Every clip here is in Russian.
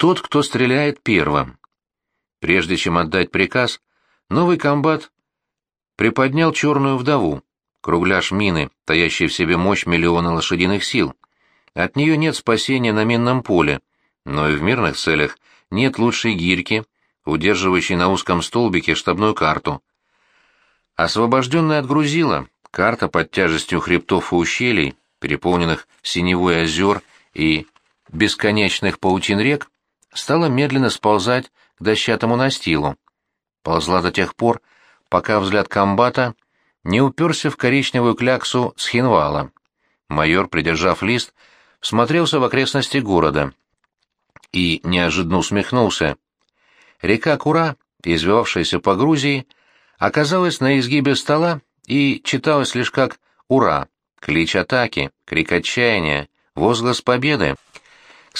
тот, кто стреляет первым. Прежде чем отдать приказ, новый комбат приподнял черную вдову, кругляш мины, таящий в себе мощь миллиона лошадиных сил. От нее нет спасения на минном поле, но и в мирных целях нет лучшей гирьки, удерживающей на узком столбике штабную карту. Освобожденная от грузила, карта под тяжестью хребтов и ущелий, переполненных синевой озер и бесконечных паутин рек, стала медленно сползать к дощатому настилу. Ползла до тех пор, пока взгляд комбата не уперся в коричневую кляксу схинвала. Майор, придержав лист, всмотрелся в окрестности города и неожиданно усмехнулся. Река Кура, извивавшаяся по Грузии, оказалась на изгибе стола и читалась лишь как «Ура!» клич атаки, крик отчаяния, возглас победы.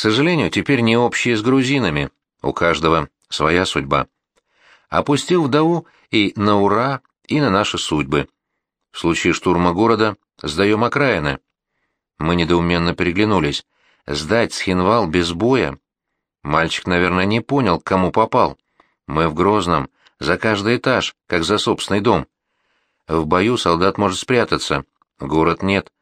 Сожалению, теперь не общие с грузинами, у каждого своя судьба. Опустил вдову и на ура, и на наши судьбы. В случае штурма города сдаем окраины. Мы недоуменно переглянулись. Сдать Схинвал без боя? Мальчик, наверное, не понял, к кому попал. Мы в Грозном, за каждый этаж, как за собственный дом. В бою солдат может спрятаться, город нет.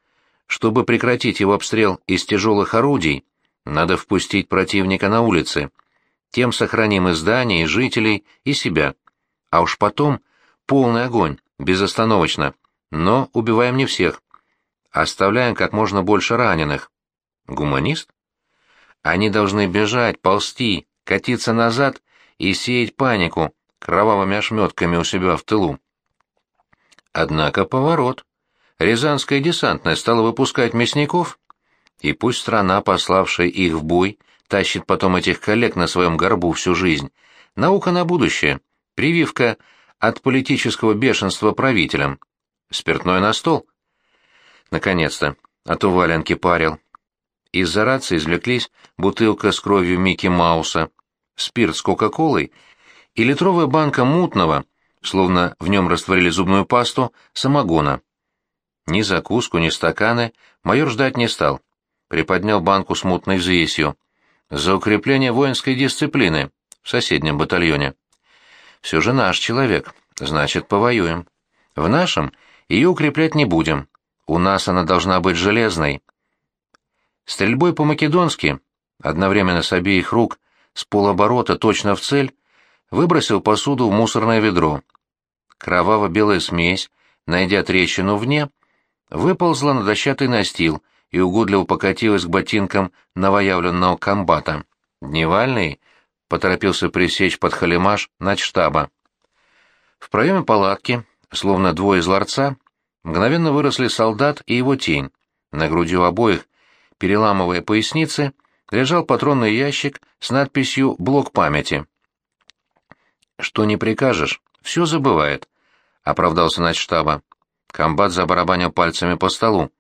Чтобы прекратить его обстрел из тяжелых орудий, надо впустить противника на улицы. Тем сохраним и здание, и жителей, и себя. А уж потом полный огонь, безостановочно. Но убиваем не всех. Оставляем как можно больше раненых. Гуманист? Они должны бежать, ползти, катиться назад и сеять панику кровавыми ошметками у себя в тылу. Однако поворот. Рязанская десантная стала выпускать мясников, и пусть страна, пославшая их в бой, тащит потом этих коллег на своем горбу всю жизнь. Наука на будущее. Прививка от политического бешенства правителям. Спиртное на стол. Наконец-то. А то валенки парил. Из-за рации извлеклись бутылка с кровью Микки Мауса, спирт с Кока-Колой и литровая банка мутного, словно в нем растворили зубную пасту, самогона. Ни закуску, ни стаканы майор ждать не стал. Приподнял банку с мутной взвесью. За укрепление воинской дисциплины в соседнем батальоне. Все же наш человек, значит, повоюем. В нашем ее укреплять не будем. У нас она должна быть железной. Стрельбой по-македонски, одновременно с обеих рук, с полоборота точно в цель, выбросил посуду в мусорное ведро. Кроваво-белая смесь, найдя трещину вне, выползла на дощатый настил и угодливо покатилась к ботинкам новоявленного комбата. Дневальный поторопился пресечь под халимаш штаба. В проеме палатки, словно двое из мгновенно выросли солдат и его тень. На груди у обоих, переламывая поясницы, лежал патронный ящик с надписью «Блок памяти». «Что не прикажешь, все забывает», — оправдался начштаба. Комбат забарабанил пальцами по столу,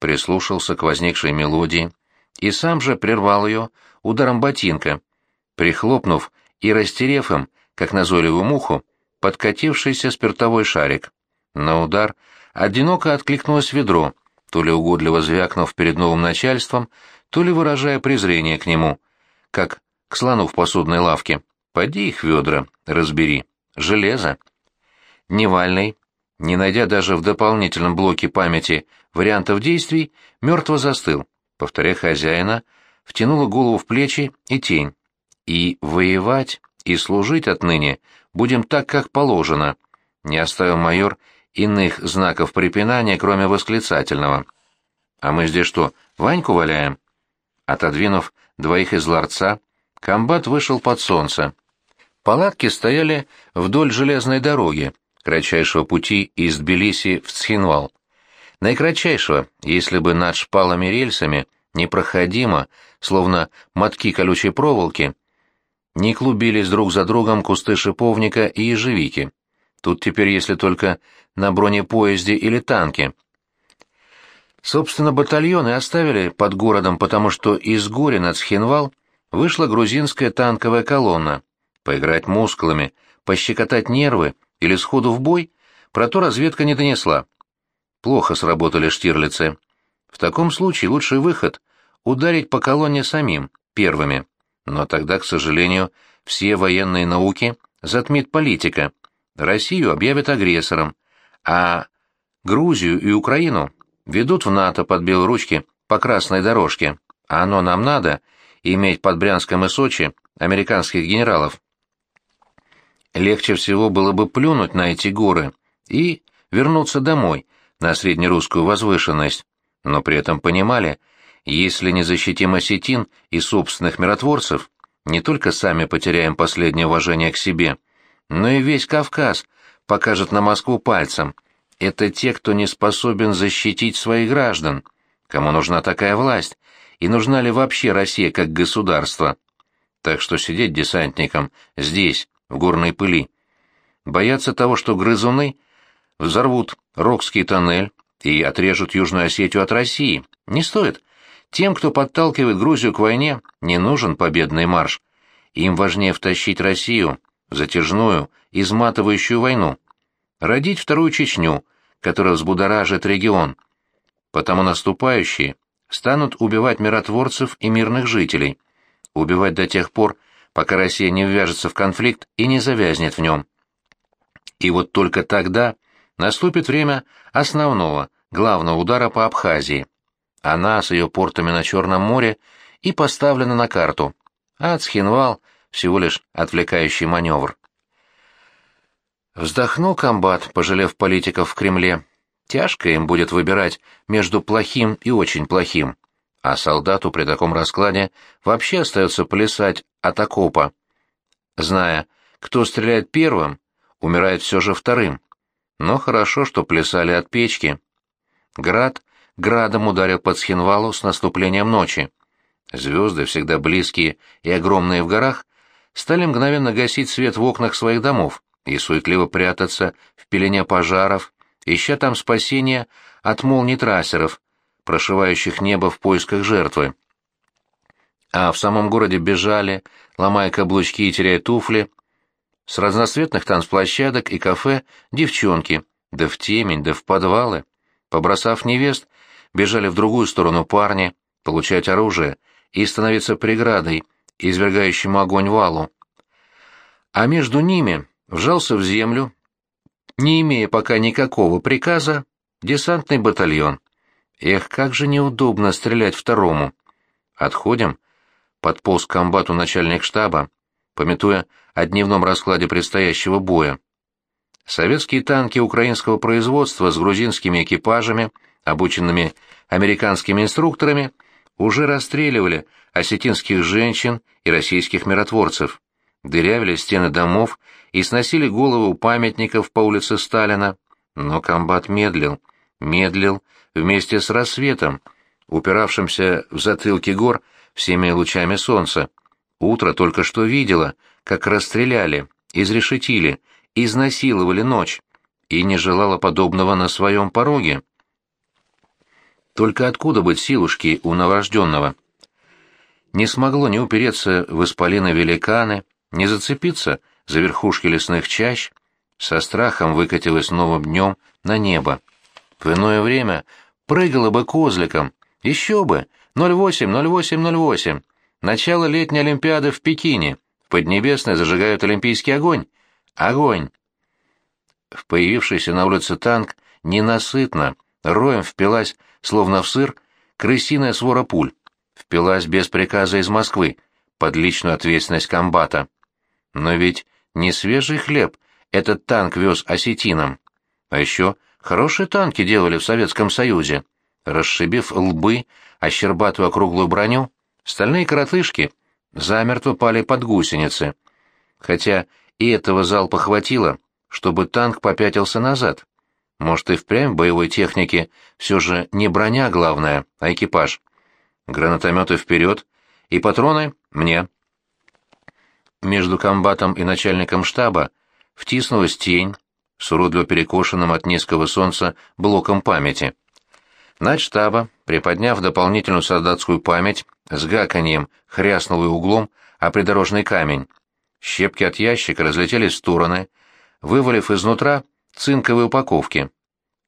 прислушался к возникшей мелодии и сам же прервал ее ударом ботинка, прихлопнув и растерев им, как назойливую муху, подкатившийся спиртовой шарик. На удар одиноко откликнулось ведро, то ли угодливо звякнув перед новым начальством, то ли выражая презрение к нему, как к слону в посудной лавке. «Поди их ведра, разбери. Железо». Невальный, не найдя даже в дополнительном блоке памяти вариантов действий, мертво застыл, повторяя хозяина, втянула голову в плечи и тень. И воевать, и служить отныне будем так, как положено, не оставил майор иных знаков препинания, кроме восклицательного. А мы здесь что, Ваньку валяем? Отодвинув двоих из ларца, комбат вышел под солнце. Палатки стояли вдоль железной дороги, кратчайшего пути из Тбилиси в Цхинвал. Наикратчайшего, если бы над шпалами рельсами, непроходимо, словно мотки колючей проволоки, не клубились друг за другом кусты шиповника и ежевики. Тут теперь если только на бронепоезде или танке. Собственно, батальоны оставили под городом, потому что из горя над Схинвал вышла грузинская танковая колонна. Поиграть мускулами, пощекотать нервы или сходу в бой, про то разведка не донесла. Плохо сработали штирлицы. В таком случае лучший выход — ударить по колонне самим, первыми. Но тогда, к сожалению, все военные науки затмит политика. Россию объявят агрессором, а Грузию и Украину ведут в НАТО под белоручки по красной дорожке. А оно нам надо, иметь под Брянском и Сочи американских генералов. Легче всего было бы плюнуть на эти горы и вернуться домой, на среднерусскую возвышенность, но при этом понимали, если не защитим осетин и собственных миротворцев, не только сами потеряем последнее уважение к себе, но и весь Кавказ покажет на Москву пальцем. Это те, кто не способен защитить своих граждан. Кому нужна такая власть? И нужна ли вообще Россия как государство? Так что сидеть десантникам здесь, в горной пыли. Бояться того, что грызуны взорвут Рокский тоннель и отрежут Южную Осетию от России, не стоит. Тем, кто подталкивает Грузию к войне, не нужен победный марш. Им важнее втащить Россию в затяжную, изматывающую войну. Родить вторую Чечню, которая взбудоражит регион. Потому наступающие станут убивать миротворцев и мирных жителей. Убивать до тех пор, пока Россия не ввяжется в конфликт и не завязнет в нем. И вот только тогда наступит время основного, главного удара по Абхазии. Она с ее портами на Черном море и поставлена на карту, а всего лишь отвлекающий маневр. Вздохнул комбат, пожалев политиков в Кремле. Тяжко им будет выбирать между плохим и очень плохим а солдату при таком раскладе вообще остается плясать от окопа. Зная, кто стреляет первым, умирает все же вторым. Но хорошо, что плясали от печки. Град градом ударил под Схинвалу с наступлением ночи. Звезды, всегда близкие и огромные в горах, стали мгновенно гасить свет в окнах своих домов и суетливо прятаться в пелене пожаров, ища там спасения от молний трассеров, прошивающих небо в поисках жертвы. А в самом городе бежали, ломая каблучки и теряя туфли, с разноцветных танцплощадок и кафе девчонки, да в темень, да в подвалы. Побросав невест, бежали в другую сторону парни, получать оружие и становиться преградой, извергающему огонь валу. А между ними вжался в землю, не имея пока никакого приказа, десантный батальон. Эх, как же неудобно стрелять второму. Отходим. Подполз к комбату начальник штаба, пометуя о дневном раскладе предстоящего боя. Советские танки украинского производства с грузинскими экипажами, обученными американскими инструкторами, уже расстреливали осетинских женщин и российских миротворцев, дырявили стены домов и сносили головы у памятников по улице Сталина. Но комбат медлил, медлил вместе с рассветом, упиравшимся в затылки гор всеми лучами солнца. Утро только что видело, как расстреляли, изрешетили, изнасиловали ночь, и не желала подобного на своем пороге. Только откуда быть силушки у новорожденного? Не смогло ни упереться в исполины великаны, не зацепиться за верхушки лесных чащ, со страхом выкатилось новым днем на небо. В иное время прыгала бы козликом. Еще бы! 08-08-08. Начало летней Олимпиады в Пекине. В Поднебесной зажигают олимпийский огонь. Огонь! В появившийся на улице танк ненасытно, роем впилась, словно в сыр, крысиная свора пуль. Впилась без приказа из Москвы, под личную ответственность комбата. Но ведь не свежий хлеб этот танк вез осетинам. А еще Хорошие танки делали в Советском Союзе. Расшибив лбы, ощербатую округлую броню, стальные коротышки замертво пали под гусеницы. Хотя и этого залпа хватило, чтобы танк попятился назад. Может, и впрямь в боевой технике все же не броня главная, а экипаж. Гранатометы вперед, и патроны мне. Между комбатом и начальником штаба втиснулась тень, с уродливо перекошенным от низкого солнца блоком памяти. Начштаба, приподняв дополнительную солдатскую память, с гаканьем хряснул и углом о придорожный камень. Щепки от ящика разлетелись в стороны, вывалив изнутра цинковые упаковки.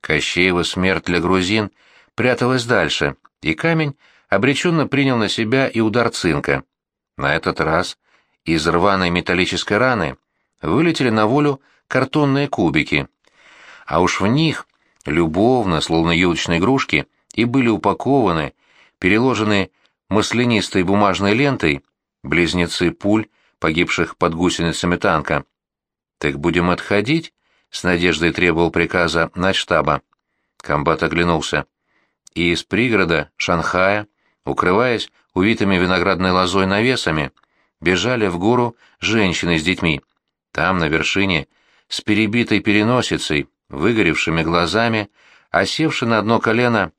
Кощеева смерть для грузин пряталась дальше, и камень обреченно принял на себя и удар цинка. На этот раз из рваной металлической раны вылетели на волю картонные кубики, а уж в них, любовно, словно елочные игрушки, и были упакованы, переложены маслянистой бумажной лентой, близнецы пуль, погибших под гусеницами танка. «Так будем отходить?» — с надеждой требовал приказа начштаба. Комбат оглянулся. И из пригорода, Шанхая, укрываясь увитыми виноградной лозой навесами, бежали в гору женщины с детьми. Там, на вершине, с перебитой переносицей, выгоревшими глазами, осевши на одно колено,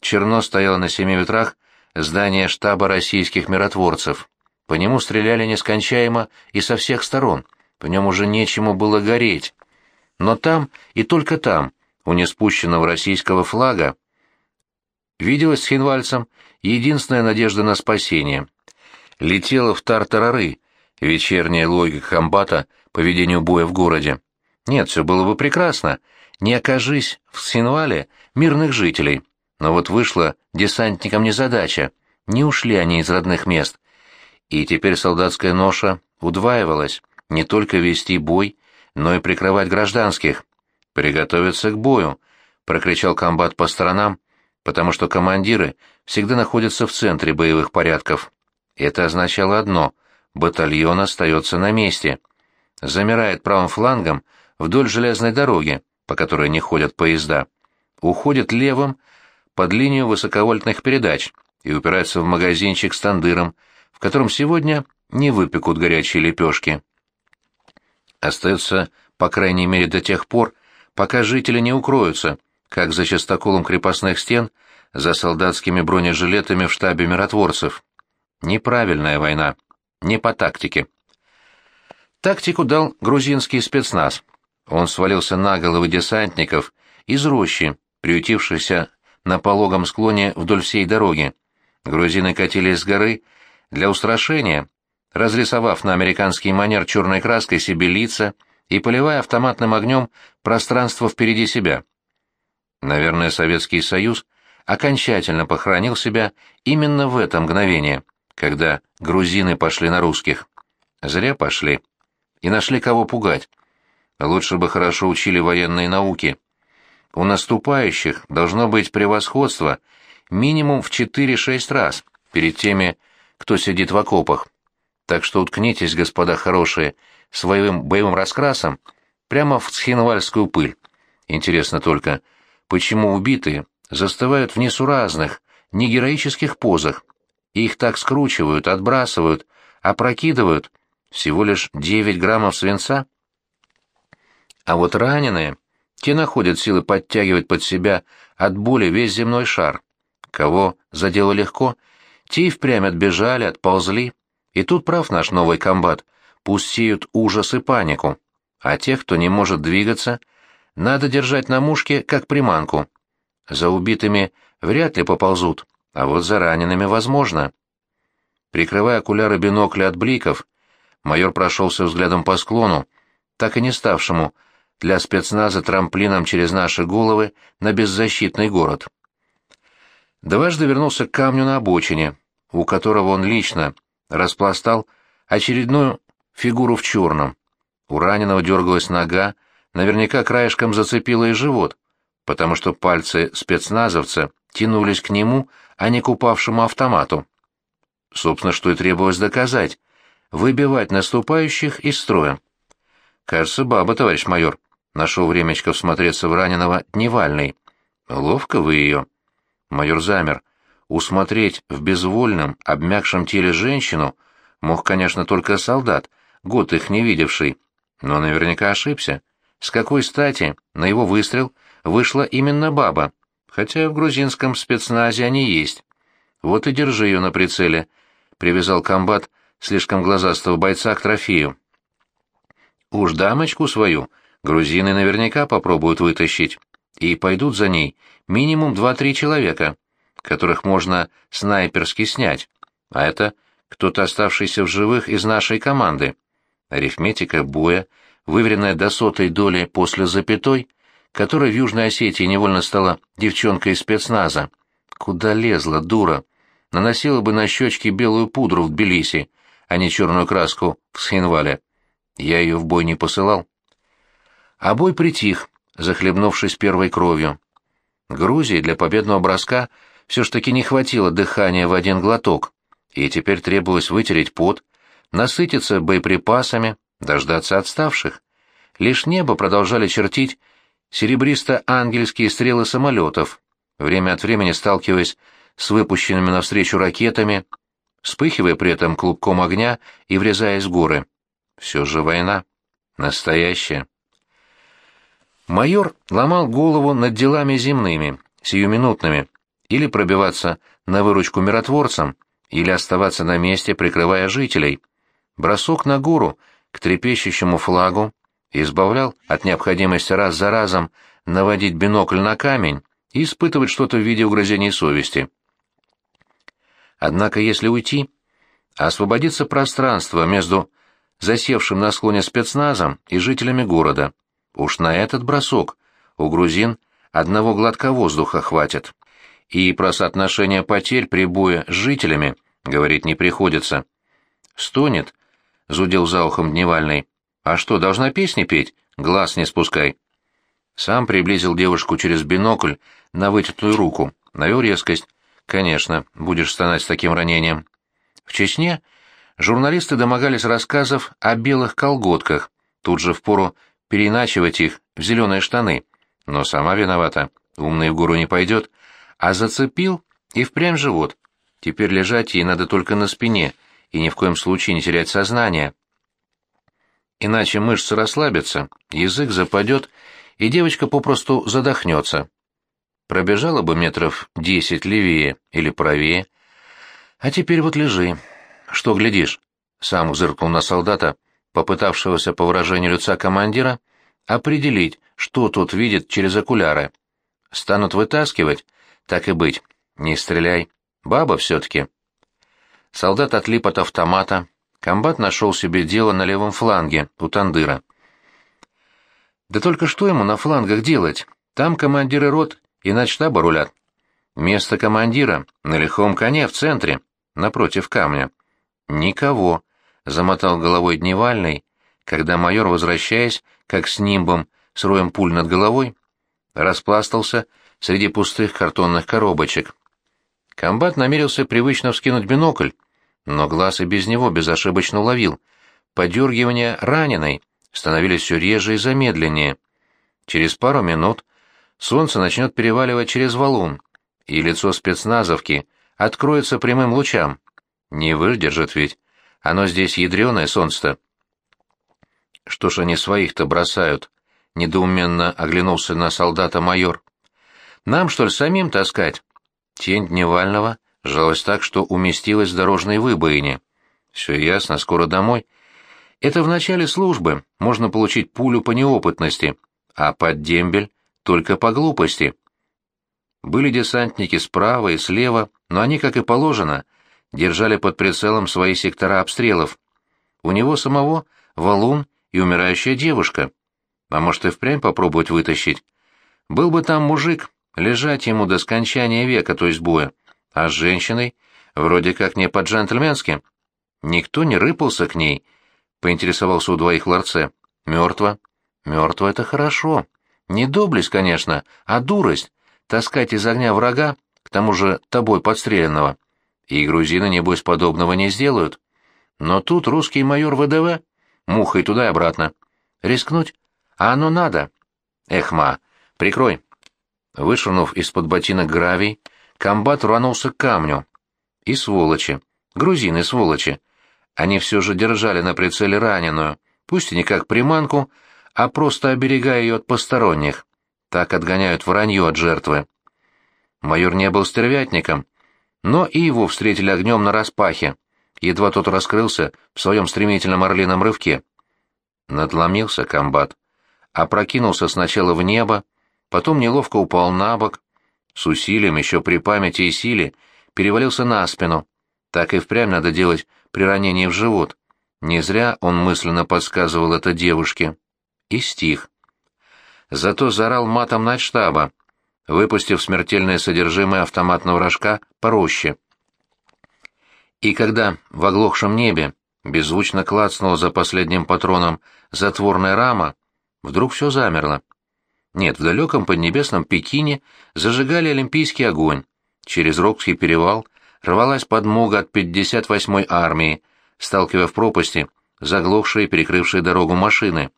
черно стояло на семи ветрах здание штаба российских миротворцев. По нему стреляли нескончаемо и со всех сторон, в нем уже нечему было гореть. Но там и только там, у неспущенного российского флага, виделась с Хинвальцем единственная надежда на спасение. Летела в тартарары вечерняя логика комбата по ведению боя в городе. Нет, все было бы прекрасно, не окажись в Синвале мирных жителей. Но вот вышла десантникам незадача, не ушли они из родных мест. И теперь солдатская ноша удваивалась, не только вести бой, но и прикрывать гражданских. «Приготовиться к бою», — прокричал комбат по сторонам, потому что командиры всегда находятся в центре боевых порядков. Это означало одно — батальон остается на месте. Замирает правым флангом вдоль железной дороги, по которой не ходят поезда. Уходит левым под линию высоковольтных передач и упирается в магазинчик с тандыром, в котором сегодня не выпекут горячие лепешки. Остается, по крайней мере, до тех пор, пока жители не укроются, как за частоколом крепостных стен, за солдатскими бронежилетами в штабе миротворцев. Неправильная война, не по тактике. Тактику дал грузинский спецназ. Он свалился на головы десантников из рощи, приютившихся на пологом склоне вдоль всей дороги. Грузины катились с горы для устрашения, разрисовав на американский манер черной краской себе лица и поливая автоматным огнем пространство впереди себя. Наверное, Советский Союз окончательно похоронил себя именно в это мгновение, когда грузины пошли на русских. Зря пошли. И нашли кого пугать. Лучше бы хорошо учили военные науки. У наступающих должно быть превосходство минимум в 4-6 раз перед теми, кто сидит в окопах. Так что уткнитесь, господа хорошие, своим боевым раскрасом прямо в схинвальскую пыль. Интересно только, почему убитые застывают в несуразных, негероических позах, их так скручивают, отбрасывают, опрокидывают, всего лишь 9 граммов свинца? А вот раненые, те находят силы подтягивать под себя от боли весь земной шар. Кого задело легко, те и впрямь отбежали, отползли. И тут прав наш новый комбат, пусть сеют ужас и панику. А тех, кто не может двигаться, надо держать на мушке, как приманку. За убитыми вряд ли поползут, а вот за ранеными возможно. Прикрывая окуляры бинокля от бликов, майор прошелся взглядом по склону, так и не ставшему для спецназа трамплином через наши головы на беззащитный город. Дважды вернулся к камню на обочине, у которого он лично распластал очередную фигуру в черном. У раненого дергалась нога, наверняка краешком зацепила и живот, потому что пальцы спецназовца тянулись к нему, а не к упавшему автомату. Собственно, что и требовалось доказать — выбивать наступающих из строя. «Кажется, баба, товарищ майор», — нашел времечко всмотреться в раненого Дневальный. «Ловко вы ее». Майор замер. Усмотреть в безвольном, обмякшем теле женщину мог, конечно, только солдат, год их не видевший, но наверняка ошибся. С какой стати на его выстрел вышла именно баба, хотя в грузинском спецназе они есть. Вот и держи ее на прицеле, — привязал комбат слишком глазастого бойца к трофею. Уж дамочку свою грузины наверняка попробуют вытащить, и пойдут за ней минимум два-три человека, которых можно снайперски снять, а это кто-то оставшийся в живых из нашей команды. Арифметика боя, выверенная до сотой доли после запятой, которая в Южной Осетии невольно стала девчонкой из спецназа. Куда лезла, дура? Наносила бы на щечки белую пудру в Тбилиси, а не черную краску в Схинвале. Я ее в бой не посылал. А бой притих, захлебнувшись первой кровью. Грузии для победного броска все ж таки не хватило дыхания в один глоток, и теперь требовалось вытереть пот, насытиться боеприпасами, дождаться отставших. Лишь небо продолжали чертить серебристо-ангельские стрелы самолетов, время от времени сталкиваясь с выпущенными навстречу ракетами, вспыхивая при этом клубком огня и врезаясь в горы. Все же война. Настоящая. Майор ломал голову над делами земными, сиюминутными, или пробиваться на выручку миротворцам, или оставаться на месте, прикрывая жителей. Бросок на гору к трепещущему флагу избавлял от необходимости раз за разом наводить бинокль на камень и испытывать что-то в виде угрызений совести. Однако если уйти, освободится пространство между засевшим на склоне спецназом и жителями города. Уж на этот бросок у грузин одного глотка воздуха хватит. И про соотношение потерь при бое с жителями говорить не приходится. «Стонет», — зудел за ухом Дневальный. «А что, должна песни петь? Глаз не спускай». Сам приблизил девушку через бинокль на вытянутую руку, навел резкость. «Конечно, будешь стонать с таким ранением». В Чечне журналисты домогались рассказов о белых колготках, тут же впору переиначивать их в зеленые штаны. Но сама виновата, умный в гору не пойдет. А зацепил и впрямь живот. Теперь лежать ей надо только на спине и ни в коем случае не терять сознание. Иначе мышцы расслабятся, язык западет, и девочка попросту задохнется. Пробежала бы метров десять левее или правее. А теперь вот лежи. Что глядишь? Сам зыркнул на солдата, попытавшегося по выражению лица командира определить, что тот видит через окуляры. Станут вытаскивать, так и быть. Не стреляй. Баба все-таки. Солдат отлип от автомата. Комбат нашел себе дело на левом фланге, у Тандыра. Да только что ему на флангах делать? Там командиры рот и начтаба рулят. Место командира на лихом коне в центре, напротив камня. Никого, — замотал головой Дневальный, когда майор, возвращаясь, как с нимбом, с роем пуль над головой, распластался среди пустых картонных коробочек. Комбат намерился привычно вскинуть бинокль, но глаз и без него безошибочно уловил. Подергивания раненой становились все реже и замедленнее. Через пару минут солнце начнет переваливать через валун, и лицо спецназовки откроется прямым лучам. Не выдержит ведь. Оно здесь ядреное солнце-то. Что ж они своих-то бросают? Недоуменно оглянулся на солдата майор. Нам, что ли, самим таскать? Тень Дневального жалась так, что уместилась в дорожной выбоине. Все ясно, скоро домой. Это в начале службы можно получить пулю по неопытности, а под дембель только по глупости. Были десантники справа и слева, но они, как и положено, держали под прицелом свои сектора обстрелов. У него самого валун и умирающая девушка. А может и впрямь попробовать вытащить? Был бы там мужик, лежать ему до скончания века, то есть боя, а с женщиной вроде как не по-джентльменски. Никто не рыпался к ней, поинтересовался у двоих ларце. Мертво. Мертво — это хорошо. Не доблесть, конечно, а дурость. Таскать из огня врага, к тому же тобой подстреленного. И грузины, небось, подобного не сделают. Но тут русский майор ВДВ, мухой туда и обратно. Рискнуть? А оно надо. Эх, ма, прикрой. Вышвырнув из-под ботинок гравий, комбат рванулся к камню. И сволочи. Грузины сволочи. Они все же держали на прицеле раненую, пусть и не как приманку, а просто оберегая ее от посторонних. Так отгоняют вранье от жертвы. Майор не был стервятником, но и его встретили огнем на распахе, едва тот раскрылся в своем стремительном орлином рывке. Надломился комбат, опрокинулся сначала в небо, потом неловко упал на бок, с усилием еще при памяти и силе перевалился на спину. Так и впрямь надо делать при ранении в живот. Не зря он мысленно подсказывал это девушке. И стих. Зато заорал матом на штаба, выпустив смертельное содержимое автоматного рожка по роще. И когда в оглохшем небе беззвучно клацнула за последним патроном затворная рама, вдруг все замерло. Нет, в далеком поднебесном Пекине зажигали олимпийский огонь. Через Рокский перевал рвалась подмога от 58-й армии, сталкивая в пропасти заглохшие перекрывшие дорогу машины.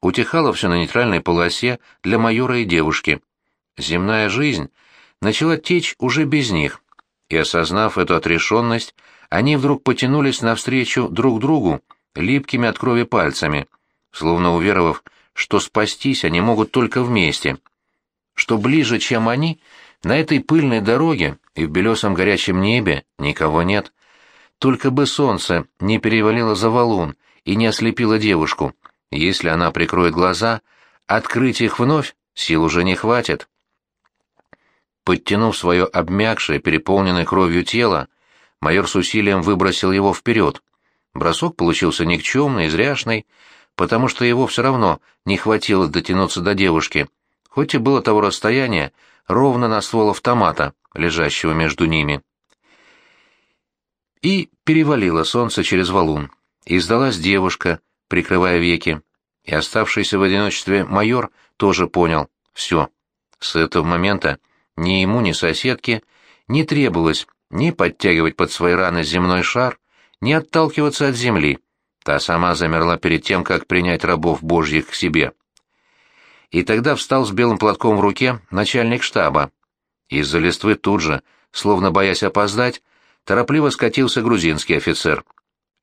Утихало все на нейтральной полосе для майора и девушки. Земная жизнь начала течь уже без них, и, осознав эту отрешенность, они вдруг потянулись навстречу друг другу липкими от крови пальцами, словно уверовав, что спастись они могут только вместе, что ближе, чем они, на этой пыльной дороге и в белесом горячем небе никого нет. Только бы солнце не перевалило за валун и не ослепило девушку. Если она прикроет глаза, открыть их вновь сил уже не хватит. Подтянув свое обмякшее, переполненное кровью тело, майор с усилием выбросил его вперед. Бросок получился никчемный, зряшный, потому что его все равно не хватило дотянуться до девушки, хоть и было того расстояния ровно на ствол автомата, лежащего между ними. И перевалило солнце через валун. И сдалась девушка, прикрывая веки. И оставшийся в одиночестве майор тоже понял — все. С этого момента ни ему, ни соседке не требовалось ни подтягивать под свои раны земной шар, ни отталкиваться от земли. Та сама замерла перед тем, как принять рабов божьих к себе. И тогда встал с белым платком в руке начальник штаба. Из-за листвы тут же, словно боясь опоздать, торопливо скатился грузинский офицер.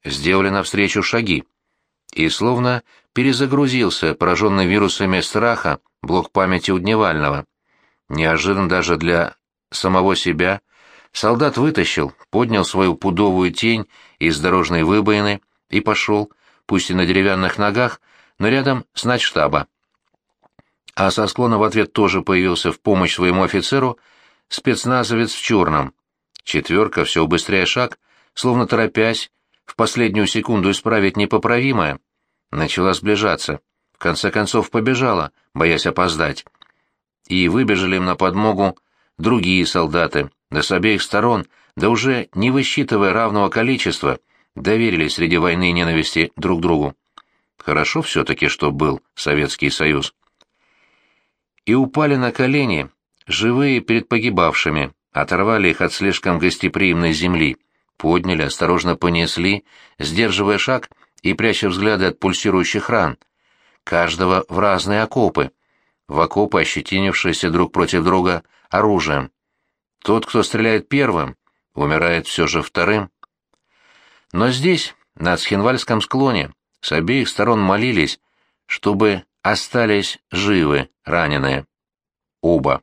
Сделали навстречу шаги. И словно перезагрузился, пораженный вирусами страха, блок памяти у Дневального. Неожиданно даже для самого себя солдат вытащил, поднял свою пудовую тень из дорожной выбоины и пошел, пусть и на деревянных ногах, но рядом с начштаба. А со склона в ответ тоже появился в помощь своему офицеру спецназовец в черном. Четверка, все убыстряя шаг, словно торопясь, в последнюю секунду исправить непоправимое, начала сближаться. В конце концов побежала, боясь опоздать. И выбежали им на подмогу другие солдаты, да с обеих сторон, да уже не высчитывая равного количества, доверились среди войны и ненависти друг другу. Хорошо все-таки, что был Советский Союз. И упали на колени, живые перед погибавшими, оторвали их от слишком гостеприимной земли, подняли, осторожно понесли, сдерживая шаг и пряча взгляды от пульсирующих ран. Каждого в разные окопы. В окопы, ощетинившиеся друг против друга оружием. Тот, кто стреляет первым, умирает все же вторым. Но здесь, на Схинвальском склоне, с обеих сторон молились, чтобы остались живы раненые. Оба.